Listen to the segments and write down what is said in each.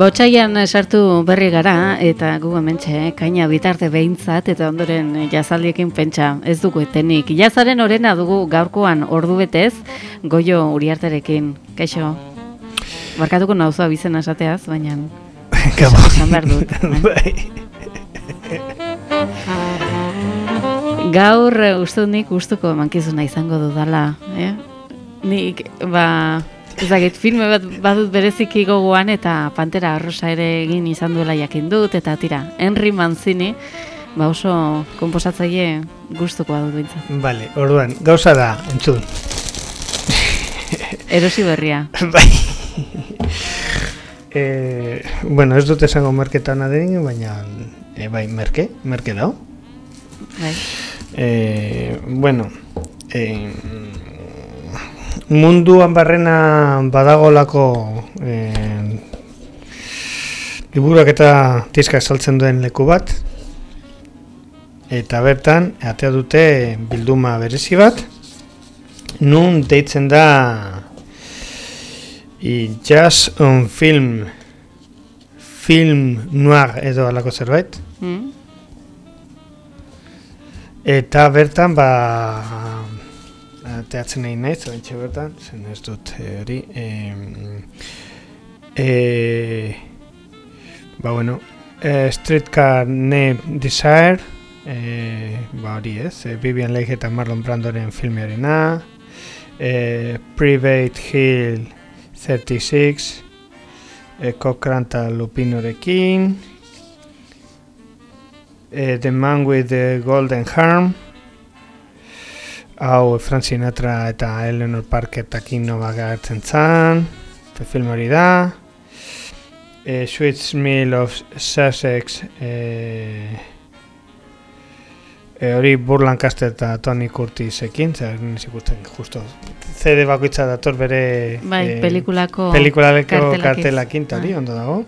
Botxaian sartu berri gara eta gu hementxe kaina bitarte behintzat eta ondoren jazaldiekin pentsa ez dugu etenik. Jazaren orena dugu gaurkoan ordu betez goio uriarterekin. Kaixo, barkatuko nauzua bizen asateaz, baina esan behar dut. Bai. Gaur eh, uste dut nik gustuko mankizuna izango dudala. Eh? Nik, ba, ezagit, filme bat badut bereziki gogoan eta Pantera Arrosa ere egin izan duela jakin dut, eta tira, Henry Mancini, ba oso komposatzaile gustukoa dut bintzat. Vale, orduan, gauza da, entzun. Erosi berria. bai. e, bueno, ez dut esango merketa hona denik, baina, e, bai, merke, merke dao. Bai. E, bueno, e, munduan barrena badagolako e, liburuak eta diskak saltzen duen leku bat, eta bertan, atea dute bilduma berezi bat, nun deitzen da i jazz on film film noir edo alako zerbait. Mm? eta bertan ba teatzen nahi naiz oraintxe bertan zen ez dut eh, hori e, e, ba bueno e, Streetcar Named Desire e, ba hori ez e, Vivian Leigh eta Marlon Brandoren filmearena e, Private Hill 36 e, Cochrane eta Lupinorekin e, The Man with the Golden Harm hau Frank Sinatra eta Eleanor Parker eta Kim Novak agertzen zan film hori da e, Sweet Smell of Sussex e, e, hori Burr Lancaster eta Tony Curtis ekin, zer ikusten justo CD bakoitza dator bere Bai, eh, pelikulako pelikulaleko kartelakin. hori Ah. ondo dago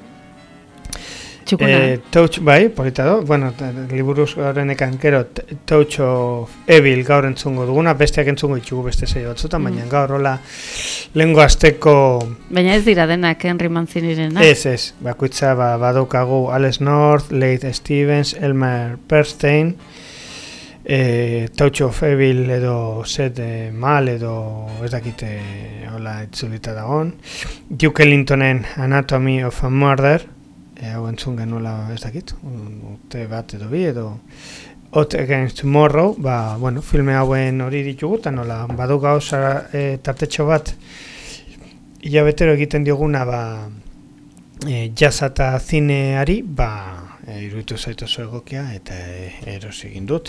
txukuna. Eh, touch, bai, polita do. Bueno, liburuz horrenekan, gero, Touch of Evil gaur entzungo duguna, besteak entzungo ditugu beste zei batzutan, Mm. baina gaur hola lehengo azteko, Baina ez dira denak Henry Mancinirena. ez, ez, bakoitza ba, badukagu Alex North, Leith Stevens, Elmer Bernstein, eh, Touch of Evil edo Set eh, Mal edo ez dakite hola itzulita dagon, Duke Ellingtonen Anatomy of a Murder, e, hau entzun genuela ez dakit, urte bat edo bi edo Hot Against Tomorrow, ba, bueno, filme hauen hori ditugu, eta nola, badu gauza e, tartetxo bat hilabetero egiten dioguna, ba, e, jazz eta zineari, ba, e, iruditu zaitu oso egokia, eta e, erosi egin dut.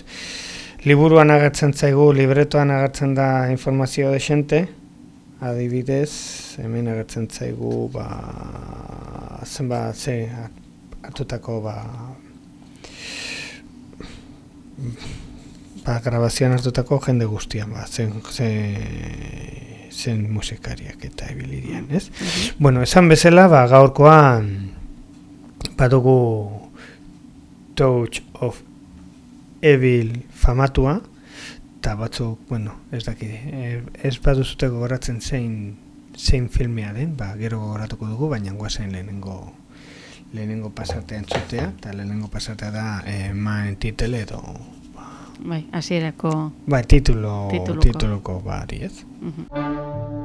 Liburuan agertzen zaigu, libretoan agertzen da informazio desente, adibidez, hemen agertzen zaigu, ba, zenba, ze, hartutako, ba, ba, grabazioan hartutako jende guztian, ba, zen, zen, zen musikariak eta ibilidian, ez? Mhm. Bueno, esan bezala, ba, gaurkoan badugu Touch of Evil famatua, eta batzuk, bueno, ez daki, eh, ez baduzute gogoratzen zein zein filmea den, ba, gero gogoratuko dugu, baina guazen lehenengo lehenengo pasartea entzutea, eta lehenengo pasartea da eh, main titel edo, Bai, hasierako. ba, titulo, Tituluko. tituluko bari, ez? Mhm. hemen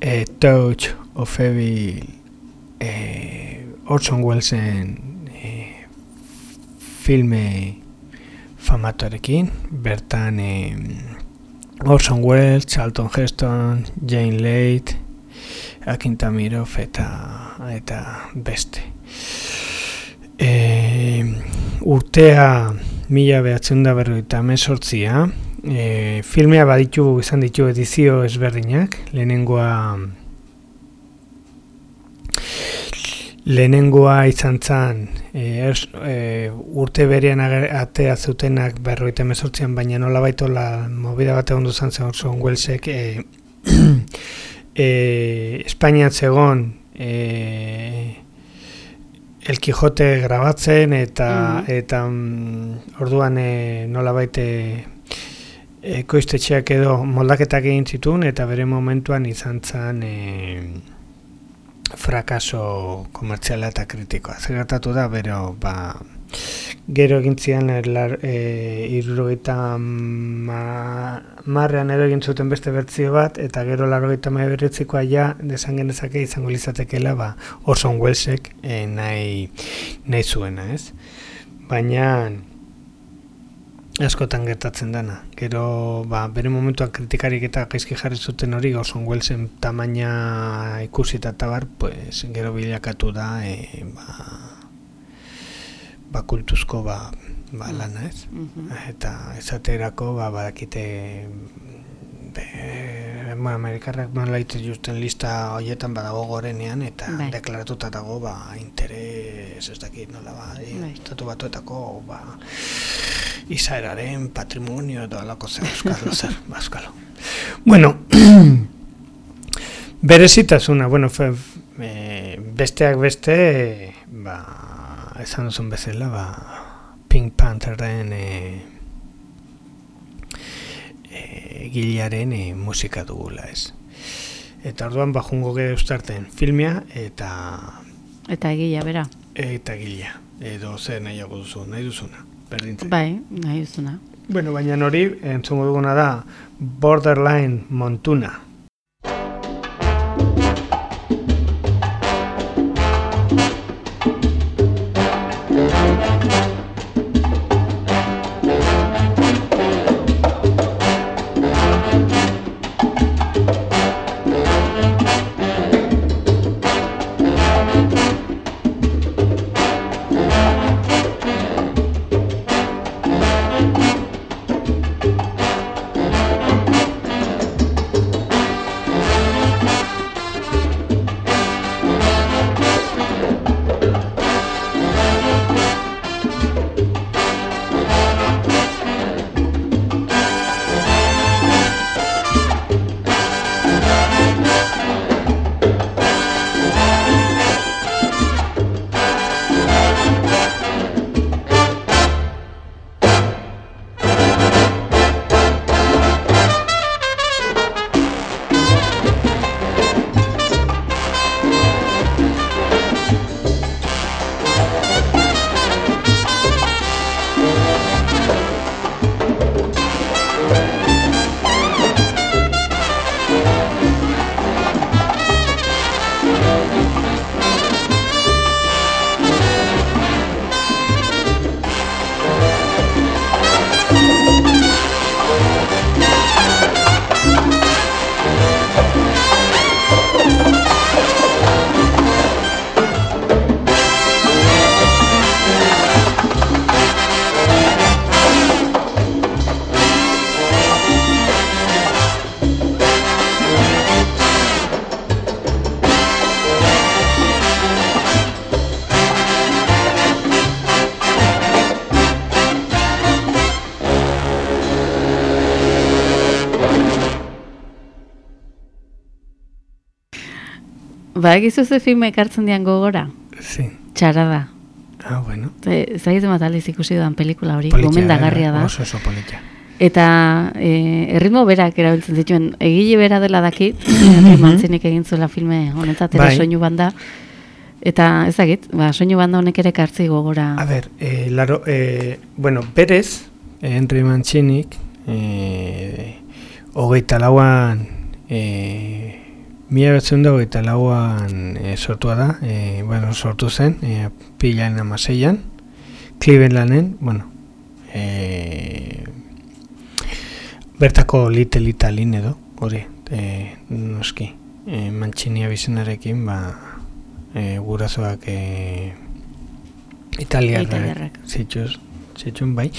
E, Touch of Evil e, Orson Wellesen e, filme famatorekin, bertan e, Orson Welles, Charlton Heston, Jane Leight, Akin Tamirov eta, eta beste. E, urtea mila behatzen da berroita mesortzia, e, filmea baditu izan ditu edizio ezberdinak, lehenengoa lehenengoa izan zan e, e, urte berean atea zutenak berroita mesortzian, baina nola baito la movida bat egon duzan zen Orson Wellsek e, e, Espainian zegon e, El Quijote grabatzen eta mm. eta mm, orduan e, nola baite ekoiztetxeak edo moldaketak egin zituen eta bere momentuan izan zen e, frakaso komertziala eta kritikoa. Zergatatu da, bero, ba, gero egin zian erlar, e, ma, marrean edo egin zuten beste bertzio bat, eta gero larrogeita mai berretzikoa ja, desan genezake izango lizatekela, ba, Orson Wellsek e, nahi, nahi zuena, ez? Baina, askotan gertatzen dana. Gero, ba, bere momentuan kritikarik eta gaizki jarri zuten hori, Orson Wellesen tamaina ikusi eta tabar, pues, gero bilakatu da, e, ba, ba, kultuzko, ba, ba lana ez. Mm Eta esaterako, ba, badakite, be, ba, amerikarrak nola justen lista horietan badago gorenean, eta bai. deklaratuta dago, ba, interes, ez dakit, nola, ba, bai. estatu batuetako, ba, izaeraren patrimonio edo alako zer euskalo zer, baskalo. Bueno, berezitasuna, bueno, fe, e, besteak beste, ba, esan duzun bezala, ba, Pink Pantherren e, e, gilearen e, musika dugula ez. Eta orduan bajungo gero ustarten filmia eta... Eta egila, bera. Eta egila, edo zer nahiago duzu, nahi duzuna berdintzen. Bai, nahi duzuna. Bueno, baina hori, entzungo duguna da, Borderline Montuna. Ba, egizu ze filme ekartzen dian gogora? Sí. Txara da. Ah, bueno. Zaiz mataliz ikusi duan pelikula hori, gomendagarria da. Oso, oso politia. Eta e, erritmo berak erabiltzen zituen, egile bera dela daki, mantzinik egin zuela filme honetat, bai. soinu banda. Eta ezagit, ba, soinu banda honek ere kartzi gogora. A ber, e, laro, e, bueno, berez, Henry Mantzinik, e, hogeita lauan e, mila betzen dago eta lauan e, sortua da, e, bueno, sortu zen, e, pilaen amaseian, Clevelanden, bueno, e, bertako Little Italin edo, hori, e, noski, e, mantxinia bizenarekin, ba, e, gurazoak e, italiarrak zituz, zituen bai.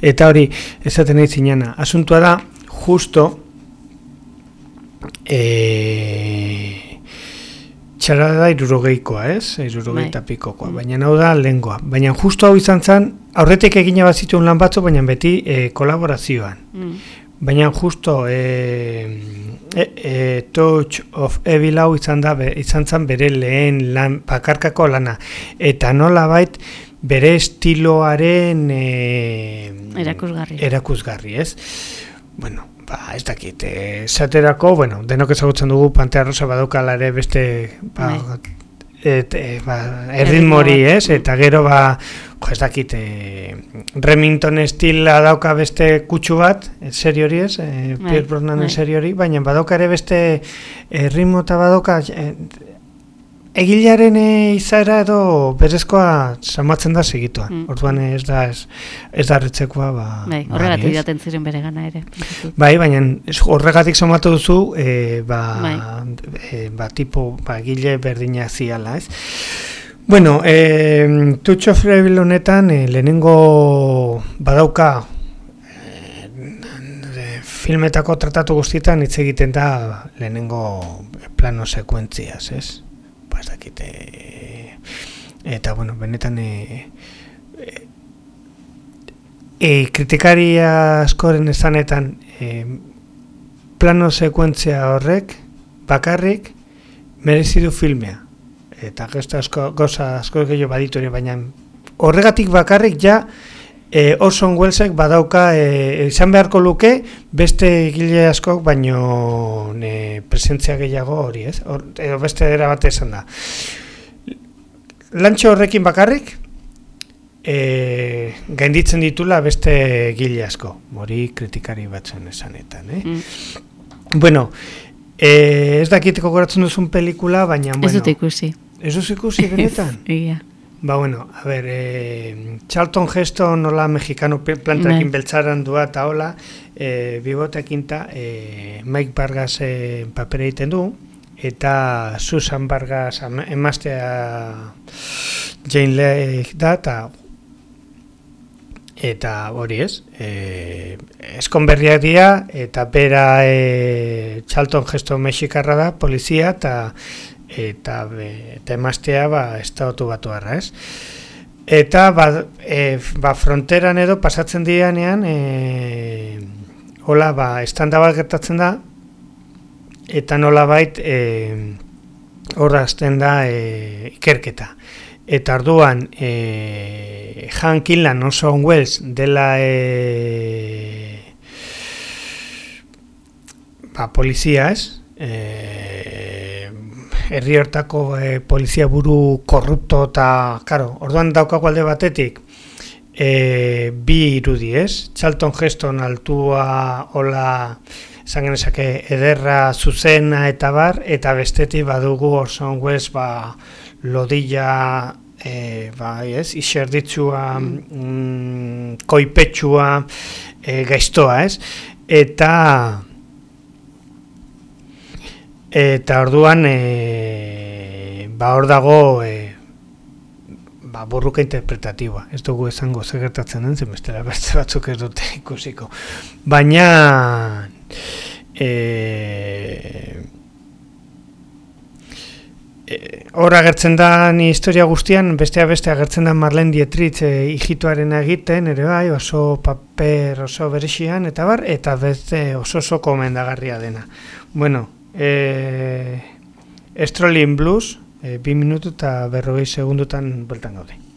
Eta hori, esaten nahi zinana, asuntua da, justo, e, txara da irurogeikoa, ez? Irurogeita bai. pikokoa, mm. baina hau da lengoa. Baina justo hau izan zen, aurretik egina bat zituen lan batzu, baina beti e, kolaborazioan. Mm. Baina justo e, e, e, Touch of Evil hau izan, da, izan zen bere lehen lan, pakarkako lana. Eta nola bait, bere estiloaren e, erakusgarri. erakusgarri, ez? Bueno, ba, ez dakit, e, zaterako, bueno, denok ezagutzen dugu Pantea Rosa badukala ere beste ba, bai. et, e, ba, erritmori, ez? Eta gero, ba, jo, ez dakit, e, Remington estila dauka beste kutsu bat, seri hori ez, e, Pierre Brosnanen bai. seri hori, baina badauka ere beste erritmo eta badauka, e, Egilearen e, izaera edo berezkoa samatzen da segituan. Mm. Orduan ez da ez, ez da retzekoa ba, bai, horregatik daten ziren bere gana ere. Bai, baina horregatik somatu duzu e, ba, bai. e, ba, tipo ba, egile berdina ziala, ez? Bueno, e, Tutxo Frebil honetan e, lehenengo badauka filmetako tratatu guztietan hitz egiten da lehenengo plano sekuentziaz, ez? Ba, ez dakite eta bueno, benetan e, e, kritikari askoren esanetan e, plano sekuentzia horrek bakarrik merezi du filmea. Eta gesto asko goza asko gehiago baditu ere baina horregatik bakarrik ja e, Orson Wellesek badauka e, izan beharko luke beste egile askok baino ne, presentzia gehiago hori, ez? Or, edo beste era bat esan da. Lantxo horrekin bakarrik e, gainditzen ditula beste egile asko, mori kritikari batzen esanetan, eh? Mm. Bueno, e, ez dakiteko goratzen duzun pelikula, baina... Ez dut ikusi. Ez dut ikusi benetan? Ia. Ba, bueno, a ver, eh, Charlton Heston nola mexicano plantakin bai. beltzaran dua eta hola, eh, bibotekin ta, eh, Mike Vargas eh, papera egiten du, eta Susan Vargas emaztea Jane Lake da, eta eta hori ez, eh, eskonberriak dira, eta bera eh, Charlton Heston mexikarra da, polizia, eta eta eta emaztea ba estatu batu ez? Eta ba, e, ba fronteran edo pasatzen dianean e, hola ba estanda bat gertatzen da eta nola bait e, horra da e, ikerketa. Eta arduan e, Han Kinlan oso Wells dela e, ba, polizia ez, e, herri hortako e, polizia buru korrupto eta, karo, orduan daukago alde batetik, e, bi irudi ez, Charlton Heston altua hola, genezake, ederra zuzena eta bar, eta bestetik badugu Orson Welles ba, lodilla e, ba, ez, iserditsua, mm, koipetsua, e, gaiztoa, ez? Eta Eta orduan e, ba hor dago e, ba burruka interpretatiboa. Ez dugu esango ze gertatzen den, zen bestela beste batzuk ez dute ikusiko. Baina e, e, hor agertzen da ni historia guztian, bestea beste agertzen da Marlene Dietrich e, hijituaren egiten, ere bai, oso paper oso berexian, eta bar, eta beste oso oso komendagarria dena. Bueno, e, Strolling Blues, e, bi minutu eta berrogei segundutan beltan gaude.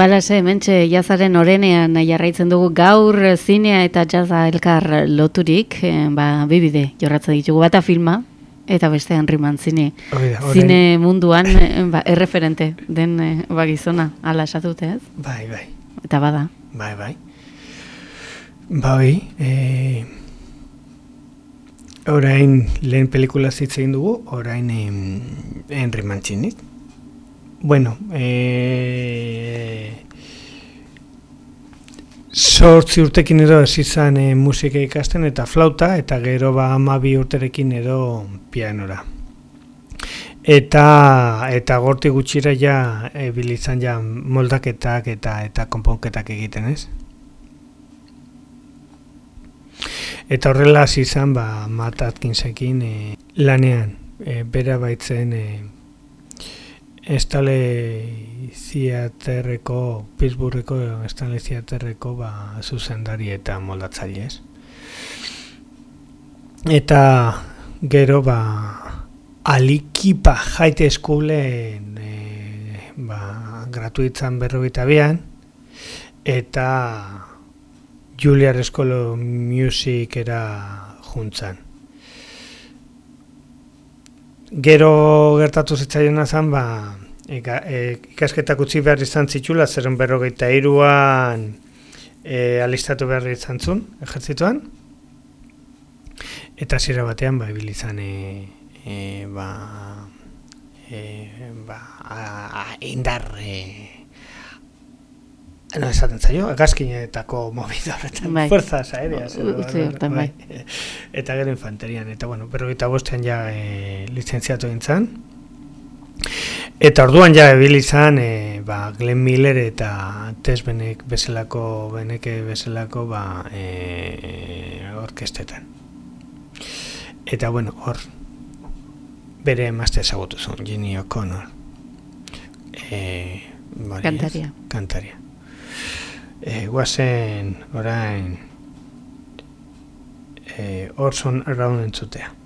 Balase, mentxe, jazaren orenean jarraitzen dugu gaur zinea eta jaza elkar loturik, eh, ba, bibide jorratzen ditugu bata filma, eta beste Henriman zine. Zine munduan eh, ba, erreferente den eh, ba, gizona, ala esatute ez? Bai, bai. Eta bada. Bai, bai. Bai, e... orain lehen pelikula zitzein dugu, orain Henry Mancini. Bueno, e... Zortzi urtekin edo ez izan e, musika ikasten eta flauta, eta gero ba amabi urterekin edo pianora. Eta, eta gorti gutxira ja e, bilizan ja moldaketak eta eta konponketak egiten ez. Eta horrela izan ba, Matt Atkinsekin e, lanean, e, bera baitzen e, Estale ziaterreko, Pittsburgheko estale ziaterreko ba, zuzendari eta moldatzailez. Eta gero ba, alikipa jaite eskulen e, ba, gratuitzan berrogeita bian, eta Julia Eskolo Music era juntzan. Gero gertatu zitzaion zen, ba, e, ikasketak utzi behar izan zitula, zeren berrogeita iruan e, alistatu behar izan zun, ejertzituan. Eta zira batean, ba, ebil izan, e, e, ba, e, ba, a, indar, e, No, esaten zaio, agazkinetako mobidorretan, bai. fuerzas aéreas. Utzi hortan, bai. Eta gero infanterian, eta bueno, berrogeita bostean ja e, licenziatu dintzen. Eta orduan ja ebil izan e, ba, Glenn Miller eta Tess Benek bezalako Beneke bezalako ba, e, orkestetan. Eta bueno, hor bere emazte ezagutu zuen, Ginny O'Connor. E, kantaria. kantaria. E, guazen orain e, Orson Around entzutea.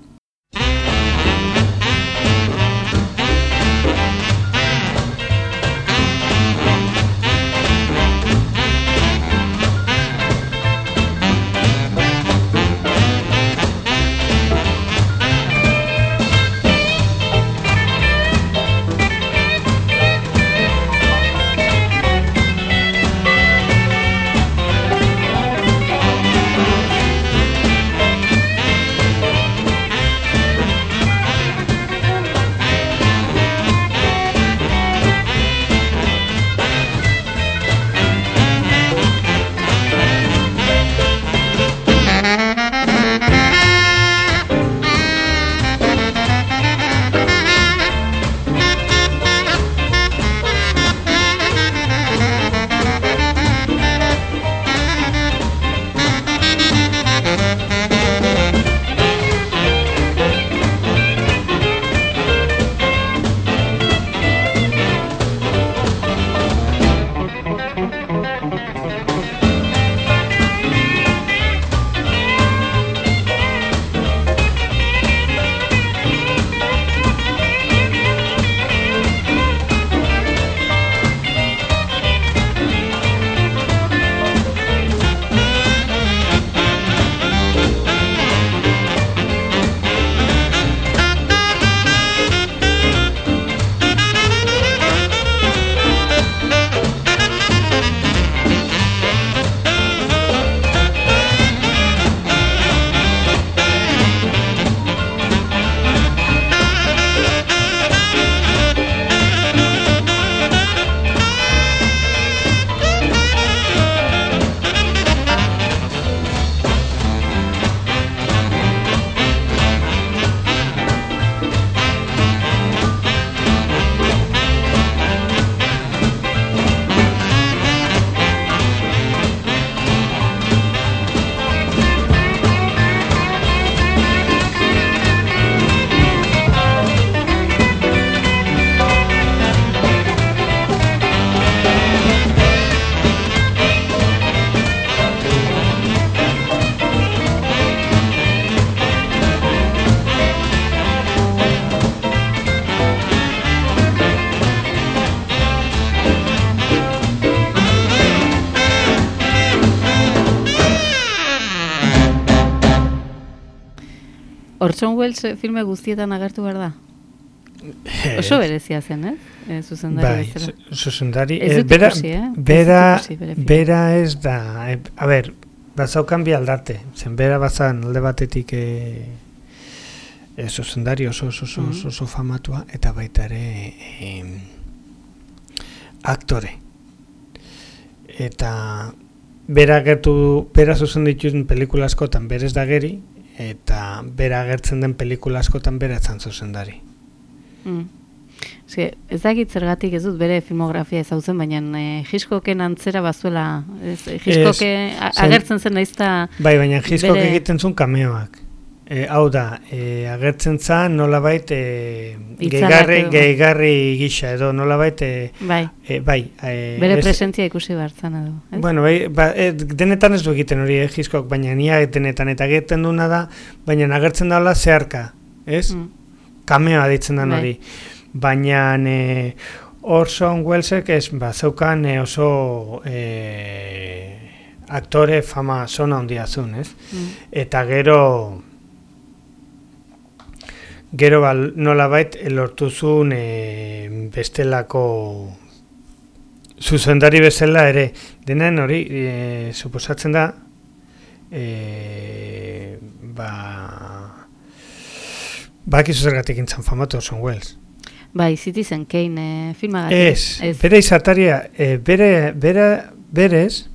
Orson Welles eh, filme guztietan agertu behar da? Eh, Oso berezia zen, ez? Eh, zuzendari Bai, bezala. zu- zuzendari. Ez eh, dut bera, ikusi, eh? Ez bera, ikusi bera ez da, eh, a ber, bazaukan bi aldarte, zen bera bazan alde batetik eh, eh, zuzendari oso oso, oso, oso, oso famatua, eta baita ere eh, aktore. Eta bera gertu, bera zuzen dituen pelikula askotan berez da geri, eta bera agertzen den pelikula askotan bera etzan zuzendari. Mm. Eske, ez dakit zergatik ez dut bere filmografia ezautzen, baina eh, Hitchcocken antzera bazuela, ez, Hitchcocke a- zen- agertzen zen naizta, Bai, baina Hitchcock Bere- egiten zuen kameoak. E, hau da, e, agertzen zan nolabait e, Itzalak gehigarri, edo. gehigarri gisa edo nolabait e, bai, e, bai. E, bere ez- presentzia ikusi bartzan edo. Ez? Bueno, bai, ba, e, denetan ez du egiten hori eh, Hitchcock, baina nia denetan eta egiten duna da, baina agertzen daula zeharka, ez? Mm. Kameoa ditzen den Bai. hori. Baina e, Orson Wellesek ez, ba, zeukan e, oso e, aktore fama zona handia zuen, ez? Mm. eta gero gero bal, nolabait lortu zuen e, bestelako zuzendari bezala ere. Denen hori e, suposatzen da e, ba bakizu zergatik intzan famatu Orson Welles. Bai, Citizen Kane eh, filmagatik. Ez, bere izataria, e, bere, bere, berez,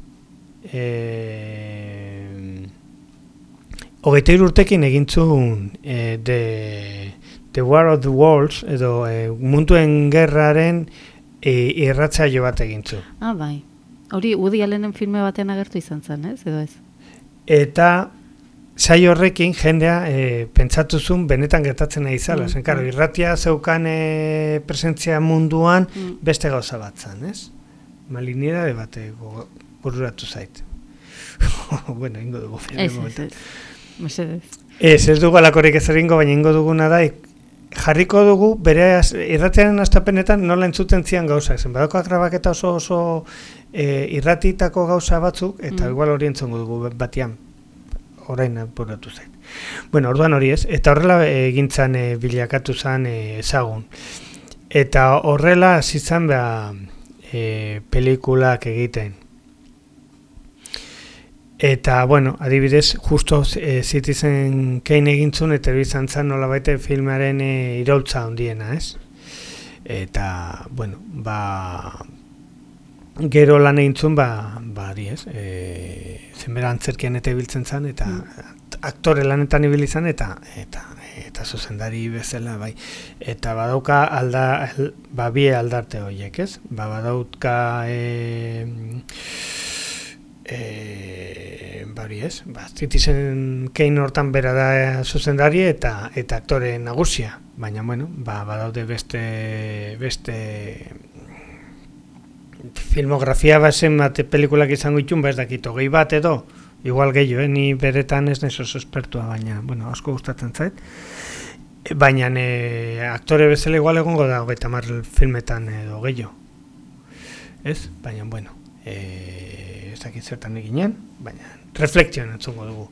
e, hogeita urtekin egintzun e, the, the War of the Worlds, edo e, munduen gerraren e, irratzaio bat egintzu. Ah, bai. Hori Woody Allenen filme batean agertu izan zen, ez? Edo ez? Eta saio horrekin jendea e, pentsatu zuen benetan gertatzen nahi izala. Mm, Zen, mm. irratia zeukan e, presentzia munduan, Mm. beste gauza bat zan, ez? Malinera de bate gogo- bururatu zait. bueno, ingo dugu. Ez, ez, ez. Mesedez. Ez, ez dugu alakorik ez egingo, baina ingo duguna da, ik- jarriko dugu bere az- astapenetan nola entzuten zian gauza. Zen, badako grabaketa oso oso e, irratitako gauza batzuk, eta Mm. igual hori entzongo dugu batian orain apuratu zait. Bueno, orduan hori ez, eta horrela egintzan e, bilakatu zan e, ezagun. Eta horrela hasi zan ba, e, pelikulak egiten. Eta, bueno, adibidez, justo e, Citizen Kane egintzun, eta izan zan nola baite filmaren e, iraultza handiena, ez? Eta, bueno, ba, gero lan egintzun, ba, ba, di, ez? E, zenbera antzerkian eta ibiltzen zan, eta aktore lanetan ibili zan, eta, eta, eta zuzendari bezala, bai. Eta badauka alda, al- ba, bie aldarte horiek, ez? Ba, badauka, e, e, bari ez, ba, Citizen Kane hortan bera da zuzendari eta eta aktore nagusia, baina bueno, ba, badaude beste beste filmografia bazen bat pelikulak izango itun, ba ez dakit, hogei bat edo, igual gehiago, eh? ni beretan ez naiz oso espertua, baina, bueno, asko gustatzen zait. Baina e, aktore bezala igual egongo da hogeita hamar filmetan edo gehiago. Ez? Baina, bueno, e, ez dakit zertan eginen, baina reflekzioan entzungo dugu.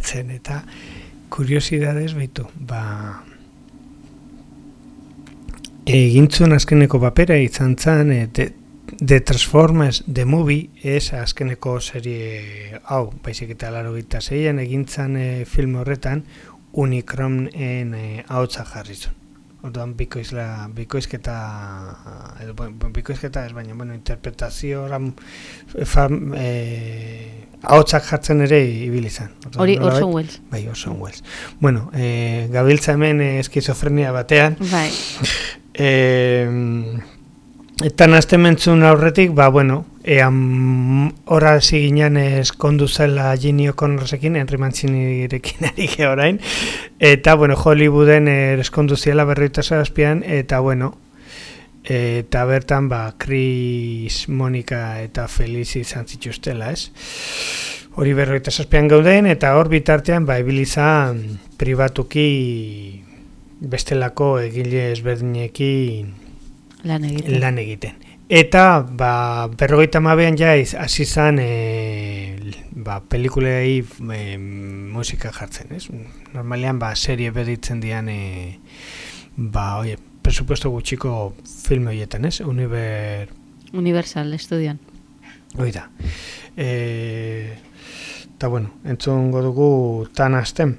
pilatzen, eta kuriosidades bitu, ba, egintzun azkeneko papera izan zan, e, de, de Transformers The Movie, ez azkeneko serie hau, baizik eta laro gita zeian, egintzan e, film horretan, Unicronen e, hau jarrizun. Orduan bikoizla, bikoizketa, edo, bikoizketa ez baina, bueno, interpretazio oran, fam, e, haotzak jartzen ere ibili izan. Hori Orson Welles. Bai, Orson Welles. Bueno, e, gabiltza hemen eskizofrenia batean. Bai. E, eta nazte mentzun aurretik, ba, bueno, ean horra ziginan eskondu zela Ginny O'Connorsekin, Henry Mancinirekin ari orain, eta, bueno, Hollywooden eskondu ziela berroita zazpian, eta, bueno, eta bertan, ba, Chris, Monica eta Feliz izan zituztela, ez? Hori berroita zazpian gauden, eta hor bitartean, ba, ebilizan pribatuki bestelako egile ezberdinekin lan egiten. Lan egiten. Eta, ba, berrogeita mabean ja, hasi zan, e, ba, pelikulei e, musika jartzen, ez? Normalean, ba, serie beditzen dian, e, ba, oie, presupuesto gutxiko filme horietan, ez? Univer... Universal, estudian. Hoi da. E, eta, bueno, entzun godugu tan azten.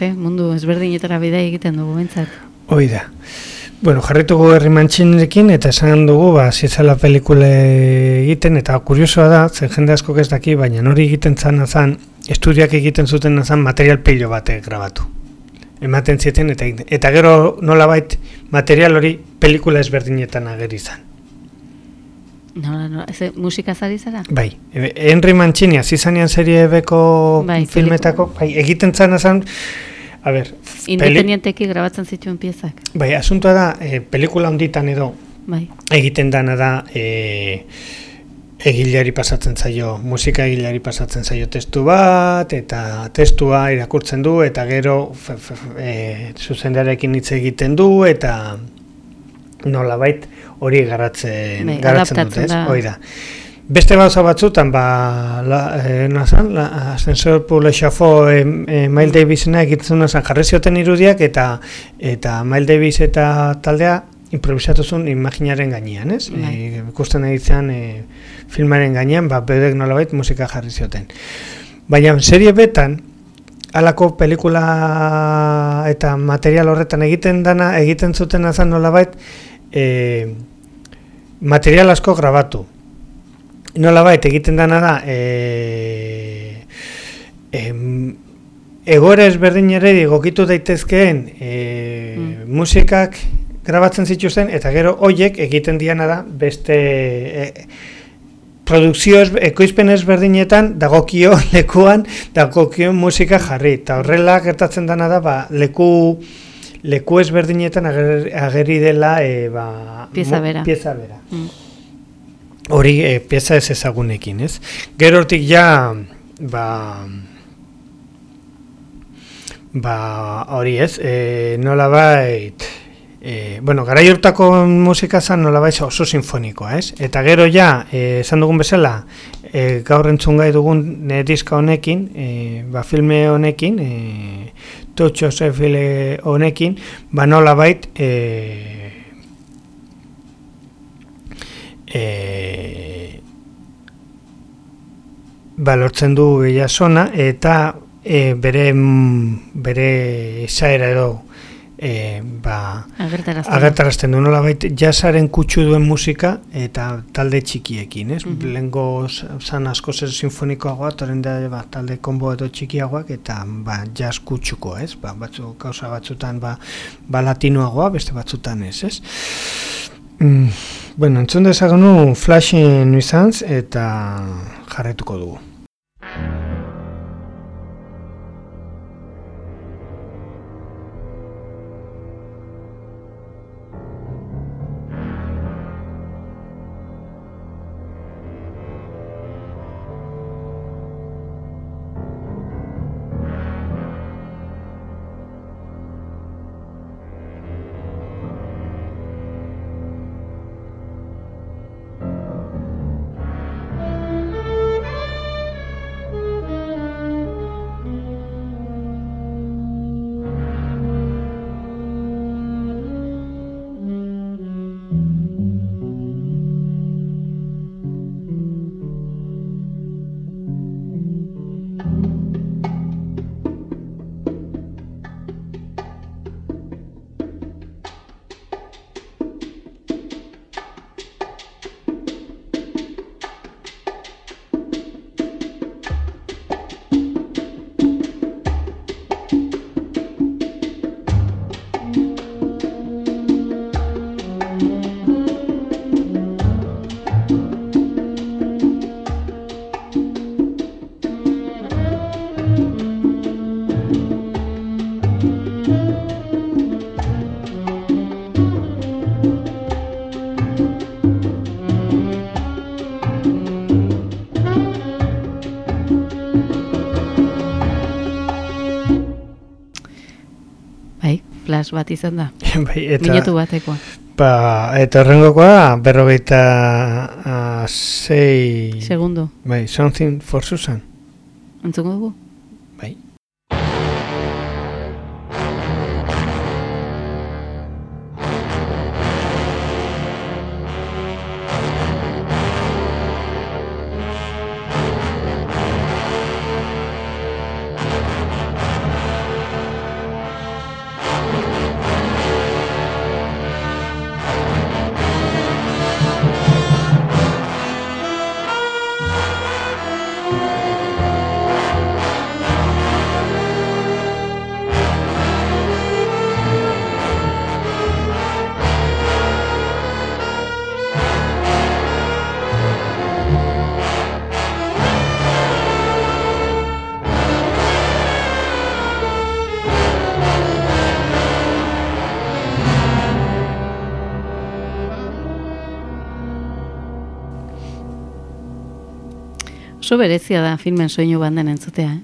Eh? mundu ezberdinetara bidea egiten dugu bentsat. Hoi da. Bueno, jarrituko herri mantxinekin eta esan dugu, ba, zizala pelikule egiten, eta kuriosoa da, zen jende asko ez daki, baina nori egiten zan azan, estudiak egiten zuten azan material pilo bate grabatu. Ematen zieten, eta, eta gero nola bait material hori pelikula ezberdinetan ageri zan. No, no, ez musika zari zara? Bai, Henry Mancini, azizanean serie beko bai, filmetako, bai, egiten zan azan, a ber... Independienteki grabatzen zituen piezak. Bai, asuntoa da, e, pelikula honditan edo, bai. egiten dana da, e, egileari pasatzen zaio, musika egileari pasatzen zaio testu bat, eta testua irakurtzen du, eta gero e, zuzendarekin hitz egiten du, eta nola bait, hori garatzen, Be, garatzen dut, ez? Hoi da. Beste gauza batzutan, ba, la, e, nazan, la, ascensor pour le chafo e, e, Miles Davisena egitzen nazan jarri zioten irudiak eta eta Miles Davis eta taldea improvisatu zuen imaginaren gainean, ez? Bai. E, ikusten egiten e, filmaren gainean, ba, bedek nolabait musika jarri zioten. Baina, serie betan, halako pelikula eta material horretan egiten dana, egiten zuten azan nolabait, e, material asko grabatu. Nolabait, egiten dana da, e, em, egoera ezberdin ere egokitu daitezkeen e, Mm. musikak grabatzen zituzten eta gero hoiek egiten diana da beste e, produkzio ez, ekoizpen ezberdinetan dagokio lekuan dagokio musika jarri eta horrela gertatzen dana da ba, leku leku ezberdinetan ager, ageri dela e, ba, Pieza bera. pieza bera. Mm. Hori e, pieza ez ezagunekin, ez? Gero hortik ja ba ba hori ez, e, nolabait e, bueno, garai hortako musika zan nolabait oso sinfonikoa, ez? Eta gero ja, e, esan dugun bezala, e, gaur entzun gai dugun e, diska honekin, e, ba, filme honekin, e, Touch Josefile honekin, ba nolabait, e, e, ba, lortzen du Villasona eta e, bere mm, bere izaera edo e, ba, Agertarazten. agertarazten du nolabait jazzaren kutsu duen musika eta talde txikiekin, ez? Mhm. Lehengo zan asko zer sinfonikoagoa, toren da ba, talde konbo edo txikiagoak eta ba, jazz kutsuko, ez? Ba, batzu, gauza batzutan ba, ba latinoagoa, beste batzutan ez, ez? Mm, bueno, entzun dezagenu Flashing Nuisance eta jarretuko dugu. Flash bat izan da. bai, eta, Minutu batekoa. Ba, eta horrengokoa, berrogeita ah, sei... Segundo. Bai, Something for Susan. Entzungo dugu? Oso berezia da filmen soinu banden entzutea, eh?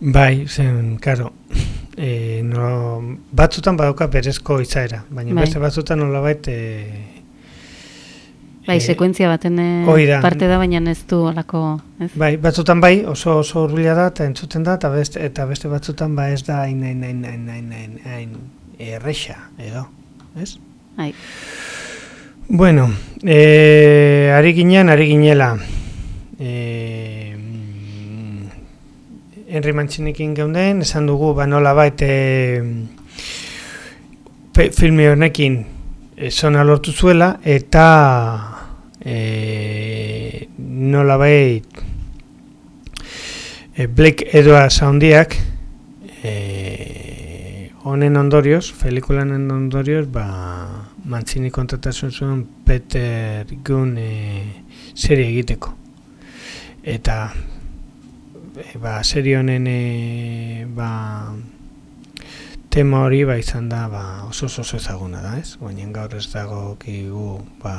Bai, zen, karo, e, no, batzutan badauka berezko izaera, baina Bai. beste batzutan nolabait e, Bai, Eh, sekuentzia baten eh, da. parte da, baina ez du alako, ez? Bai, batzutan bai, oso oso hurbila da eta entzuten da eta beste eta beste batzutan ba ez da hain hain hain hain hain hain hain erresa edo, ez? Bai. Bueno, eh, ari ginen, ari ginela. Eh, mm, Henry Mantxinekin geunden, esan dugu, ba nola bait, eh, pe- filme honekin eh, zona lortu zuela, eta eh, nola bait, eh, Blake Edwards handiak, eh, honen ondorioz, pelikulanen ondorioz, ba, Mantzini kontratazioen zuen Peter Gunn e, serie egiteko. Eta e, ba, serie honen e, ba, tema hori ba, izan da ba, oso oso oso ezaguna da, ez? Baina gaur ez dago kigu, ba,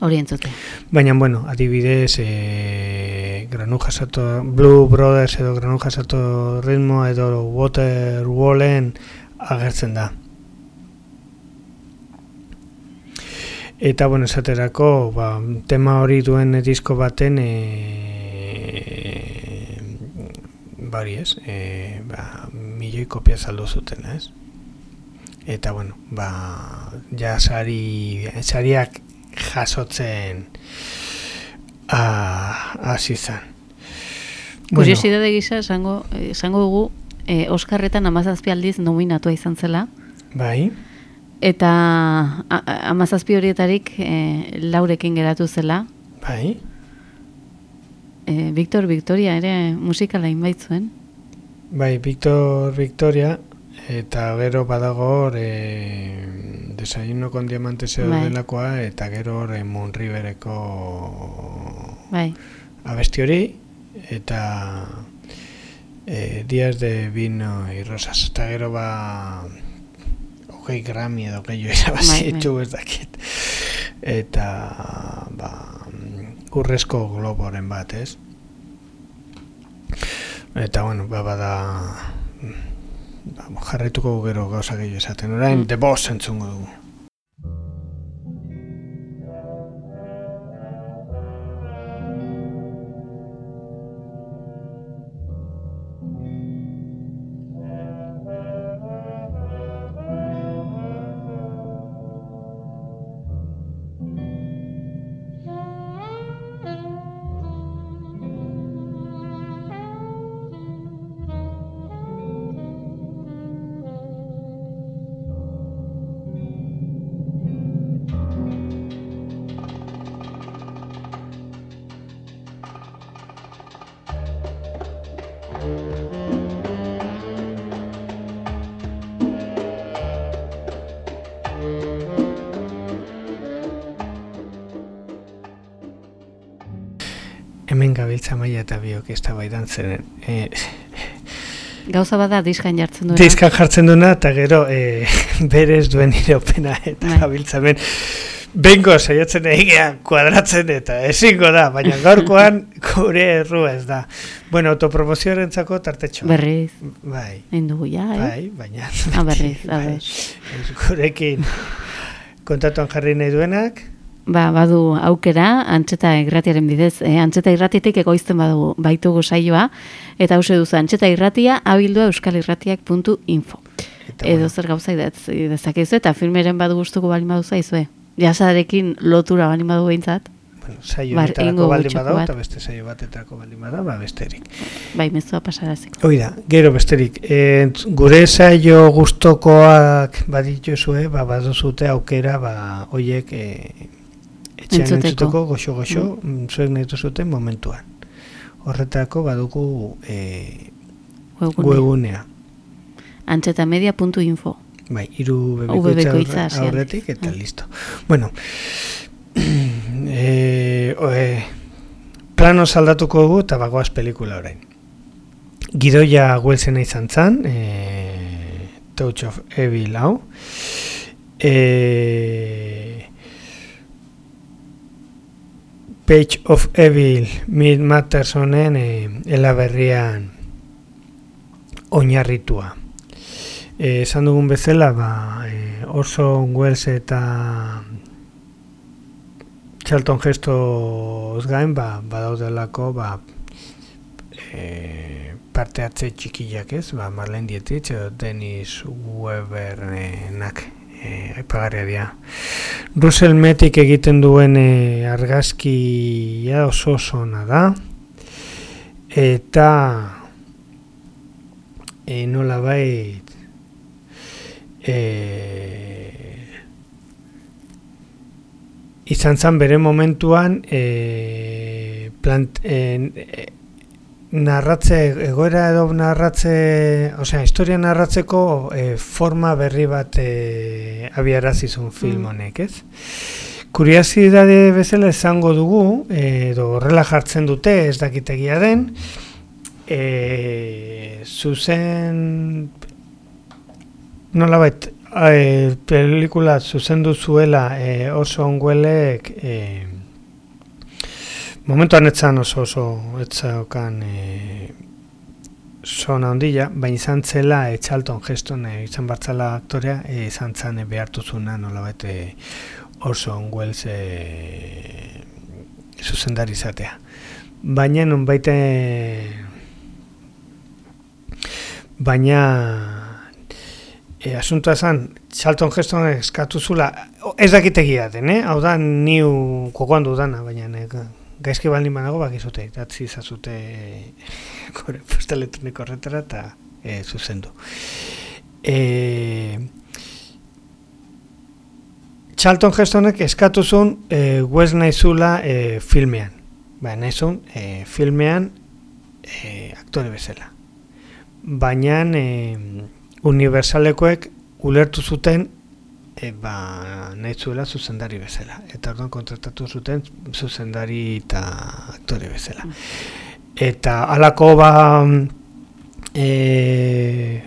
Hori entzute. Baina, bueno, adibidez, e, Granuja Sato, Blue Brothers edo Granuja Sato Ritmo edo Waterwallen agertzen da. Eta, bueno, esaterako, ba, tema hori duen disko baten, e, bari ez, e, ba, milioi kopia saldu zuten, ez? Eta, bueno, ba, ja sari, sariak jasotzen hasi zen. Kuriosidade gisa, esango, esango dugu, eh, Oskarretan amazazpi aldiz nominatua izan zela, bai, eta amazazpi horietarik eh, laurekin geratu zela. bai, Eh, Victor Victoria ere musikala inbait zuen. bai, Victor Victoria, eta gero badago hor e, desayuno con diamantes edo Bai. delakoa, eta gero hor e, Moon Rivereko Bai, abesti hori, eta e, Días de vino y rosas, eta gero ba hogei grami edo gehiago irabazitu bai. ez dakit. Eta ba, urrezko globoren bat, ez? Eta, bueno, ba, bada ba, jarraituko gero gauza gehiago esaten. Orain, Mm. The Boss entzungo dugu. Zeren. E, gauza bada diskan jartzen duena. Diskan jartzen duna eta gero e, berez duen iropena eta Bai. gabiltza hemen. Bengo saiatzen egea kuadratzen eta ezingo da, baina gaurkoan gure errua ez da. Bueno, autopromozioarentzako tartetxo. Berriz, Bai, egin dugu ja, eh? bai, baina... Ah, berriz, bai, ados. ez gurekin kontatuan jarri nahi duenak, Ba, badu aukera, antxeta irratiaren bidez, eh, antxeta irratitik egoizten badugu, baitugu saioa, eta hause duzu, antxeta irratia, abildua euskalirratiak.info. Edo bueno, zer gauza idatz dezakezu, eta filmeren badu gustuko bali badu zaizue. Jasarekin lotura bali badu behintzat, bueno, saio bar, baldin badau, eta beste saio batetarako baldin bada, ba besterik. bai mezua pasaraziko. Hoi da, gero besterik, e, gure saio gustokoak badituzue, ba, baduzute aukera, ba, hoiek e, etxean Entzuteko. goxo-goxo, mm. zuek nahi duzuten momentuan. Horretako badugu e, Webgune. webgunea. Antxetamedia.info. Bai, iru hasian. aurretik eta Ah. listo. Bueno, e, o, e, plano saldatuko dugu eta bagoaz pelikula orain. Gidoia Wilsona izan zan, e, Touch of Evil hau. E, Page of Evil Mid Mattersonen e, elaberrian oinarritua. Eh, esan dugun bezala, ba, e, Orson Welles eta Charlton Gestoz gain, ba, badaudelako, ba, e, parte hartze txikiak ez, ba, Marlene Dietrich edo Dennis Webernak e, aipagarria dira. Russell Metik egiten duen e, argazkia oso oso da, eta e, nola bai e, izan zan bere momentuan e, plant, e, narratze, egoera edo narratze, osea, historia narratzeko e, forma berri bat e, abiarazizun film mm. honek, ez? Kuriazidade bezala esango dugu, edo horrela jartzen dute, ez dakitegia den, e, zuzen, nola bet, e, pelikula zuzen duzuela e, oso onguelek, e, Momentuan etzan oso oso etzaokan e, zona ondila, baina izan zela etxalton geston e, izan bartzala aktorea, e, izan zan e, behartu zuna nola bete oso onguelz e, zuzendari izatea. Baina non baite baina e, asuntua zan txalton geston eskatu zula ez dakitegia den, eh? hau da niu kokoan dudana, baina gaizki baldin banago bakizute, datzi izazute gore posta elektroniko horretara eta e, zuzendu. E, Charlton Hestonek eskatuzun e, West Naizula e, filmean. Ba, naizun e, filmean e, aktore bezala. Baina e, universalekoek ulertu zuten e, ba, nahi zuela zuzendari bezala. Eta orduan kontratatu zuten zuzendari eta aktore bezala. Eta alako ba, e,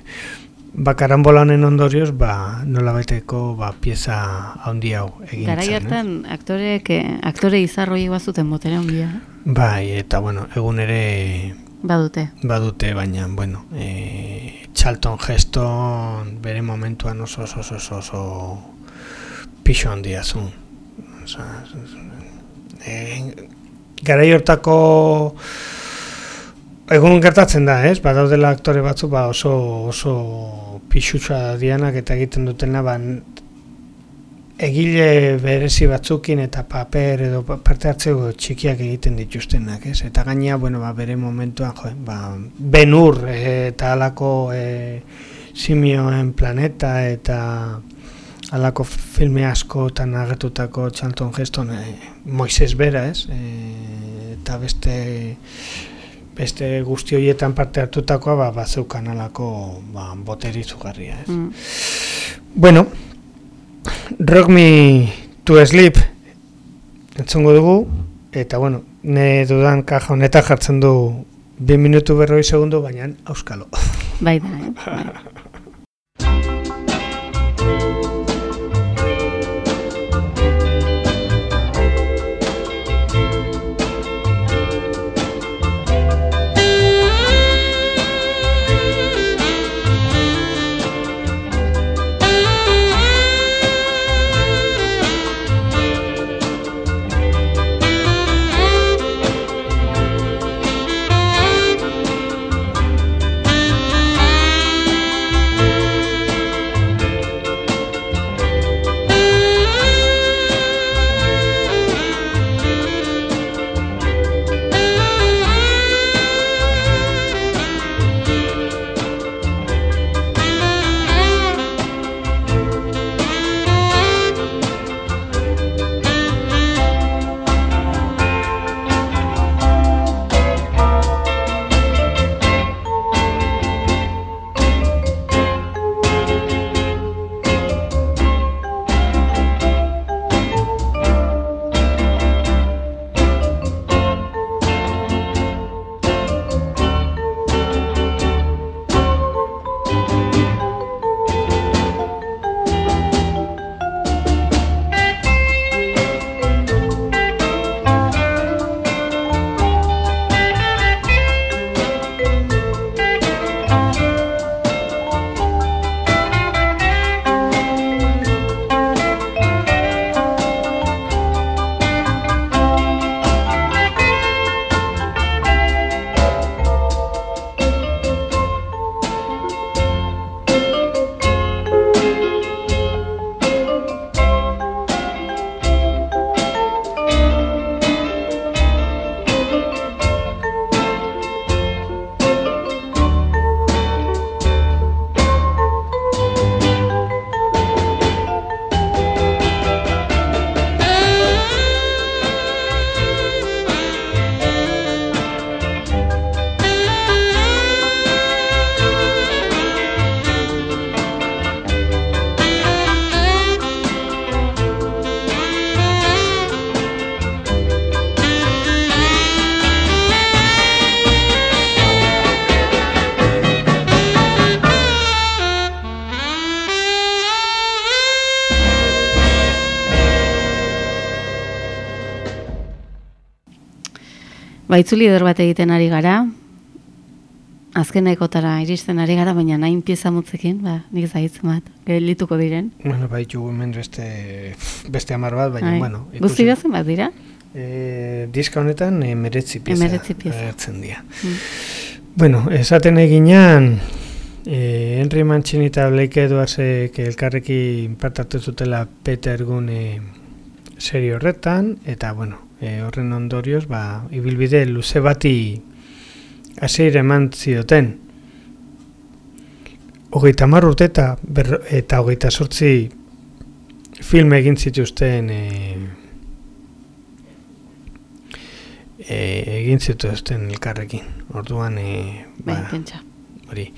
ba karambola honen ondorioz, ba, nola baiteko ba, pieza handi hau egin Gara hartan, eh? aktore, aktore izarroi bazuten botere handia. Bai, eta bueno, egun ere Badute. Badute, baina, bueno, e, Charlton Heston bere momentuan oso oso oso oso, oso pixo handia zun. Osa, e, gara hortako egun gertatzen da, ez? Badaudela aktore batzu ba oso oso pixutsa dianak eta egiten dutena, ba, egile berezi batzukin eta paper edo parte hartzeko txikiak egiten dituztenak, ez? Eta gaina, bueno, ba, bere momentuan, jo, ba, benur eta alako e, simioen planeta eta alako filme asko eta agertutako txanton geston e, Moises bera, ez? E, eta beste beste guzti horietan parte hartutakoa ba, bazeukan alako ba, boteri zugarria, ez? Mm. Bueno, Rock Me to Sleep entzungo dugu, eta bueno, ne dudan kaja honetan jartzen du 2 minutu berroi segundo, baina auskalo. Bai da, eh? Baitzuli eder bat egiten ari gara, azken ekotara iristen ari gara, baina nahin pieza mutzekin, ba, nik zaitzen bat, gelituko diren. Bueno, baitu hemen beste, beste amar bat, baina, Ai. bueno. Guzti zen bat dira? E, diska honetan emeretzi pieza, Hemeretzi pieza. agertzen dira. Mm. Bueno, esaten eginean, e, Henry Mancini eta Blake Edwardsek elkarrekin parte hartu zutela Peter Gune serie horretan, eta, bueno, e, horren ondorioz, ba, ibilbide luze bati hasiera eman zioten. Hogeita hamar urte eta, berro- eta hogeita sortzi film egin zituzten e, e, egin zituzten elkarrekin. Orduan, e, ba, pentsa. hori.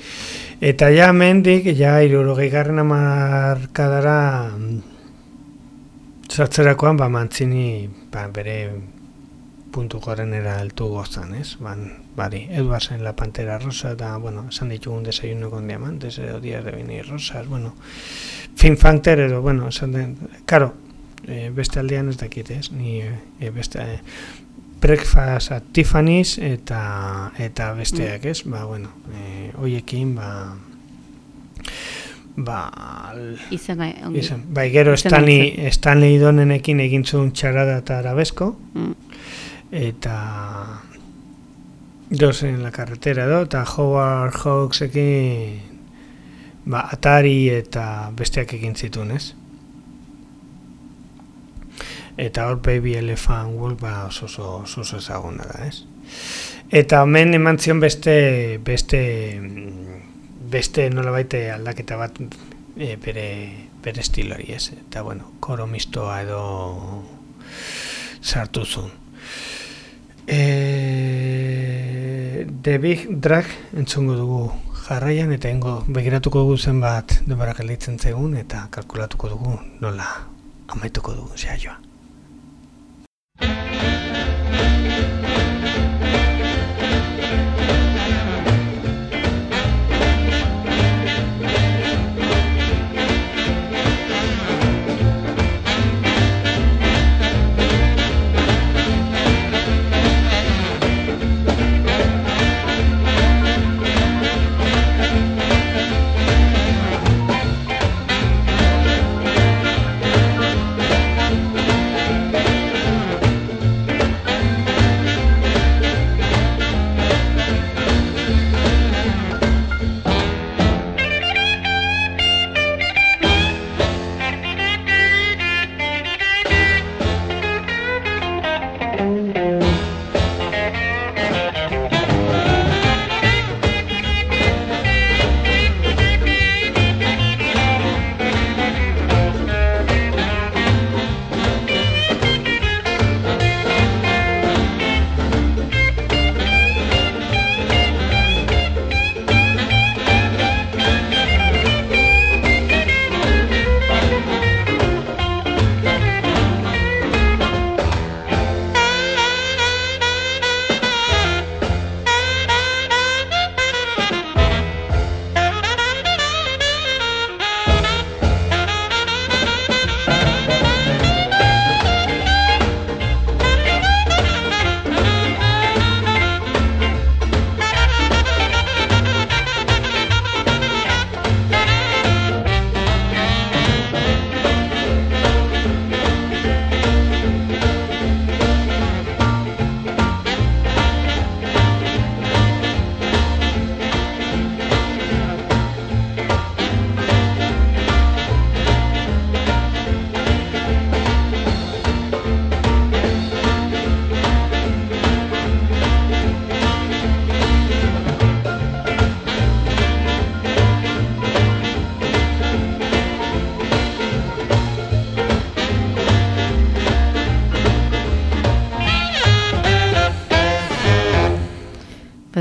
Eta ja mendik, ja irurogei garren amarkadara mm, sartzerakoan, ba, mantzini ba, bere puntu gorenera altu gozan, ez? Ban, bari, Edwardsen La Pantera Rosa, eta, bueno, esan ditugun desayuno con diamantes, edo días de venir rosas, bueno, Fin Factor, edo, bueno, esan den, karo, e, beste aldean ez dakit, ez? Ni e, beste, e, Breakfast at Tiffany's eta eta besteak, ez? Ba, bueno, eh hoiekin ba ba ongi. izan, bai gero Stanley Stanley Donenekin egin zuen txarada eta arabesko Mm. eta Dos en la carretera edo eta Howard Hawksekin ba, Atari eta besteak egin zituen, ez? Eta hor Baby Elephant Wolf ba, oso oso oso oso ezaguna da, ez? Eta hemen eman zion beste beste mm, beste nolabait aldaketa bat e, bere bere estiloari, ez? Eta bueno, koro mistoa edo sartu zuen. E, The Big Drag entzungo dugu jarraian eta ingo begiratuko dugu zenbat denbora gelditzen zegun eta kalkulatuko dugu nola amaituko dugu saioa.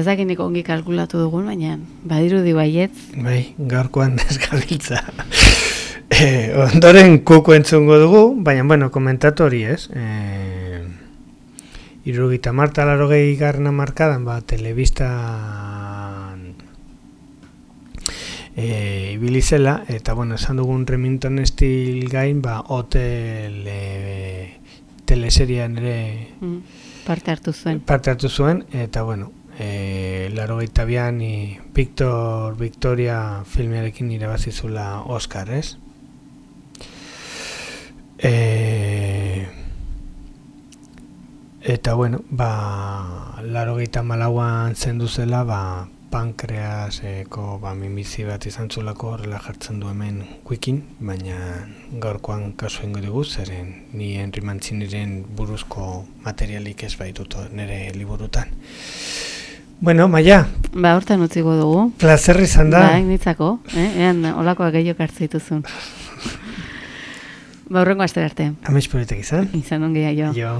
Bezakinik ongi kalkulatu dugun, baina badirudi baietz. Bai, gaurkoan ez gabiltza. e, ondoren kuku entzungo dugu, baina, bueno, komentatu hori ez. E, irugita marta laro gehi garrana markadan, ba, telebistan e, ibili zela, eta, bueno, esan dugun Remington Steel gain, ba, hotel e, teleserian ere Mm. parte hartu zuen. parte hartu zuen, eta bueno, e, laro gaitabian Victor Victoria filmearekin irabazizula Oscar, ez? E, eta bueno, ba, laro gaita malauan zendu zela, ba, pankreaseko ba, mimizi bat izan zulako horrela jartzen du hemen wikin, baina gaurkoan kasu ingo dugu, zeren ni Henry Mantziniren buruzko materialik ez baitut nire liburutan. Bueno, Maia. Ba, hortan utziko dugu. Plazer izan da. Ba, initzako, eh? Ean, olakoa gehiok hartzeituzun. ba, horrengo aste arte. Amez izan. Izan ongia jo. Jo.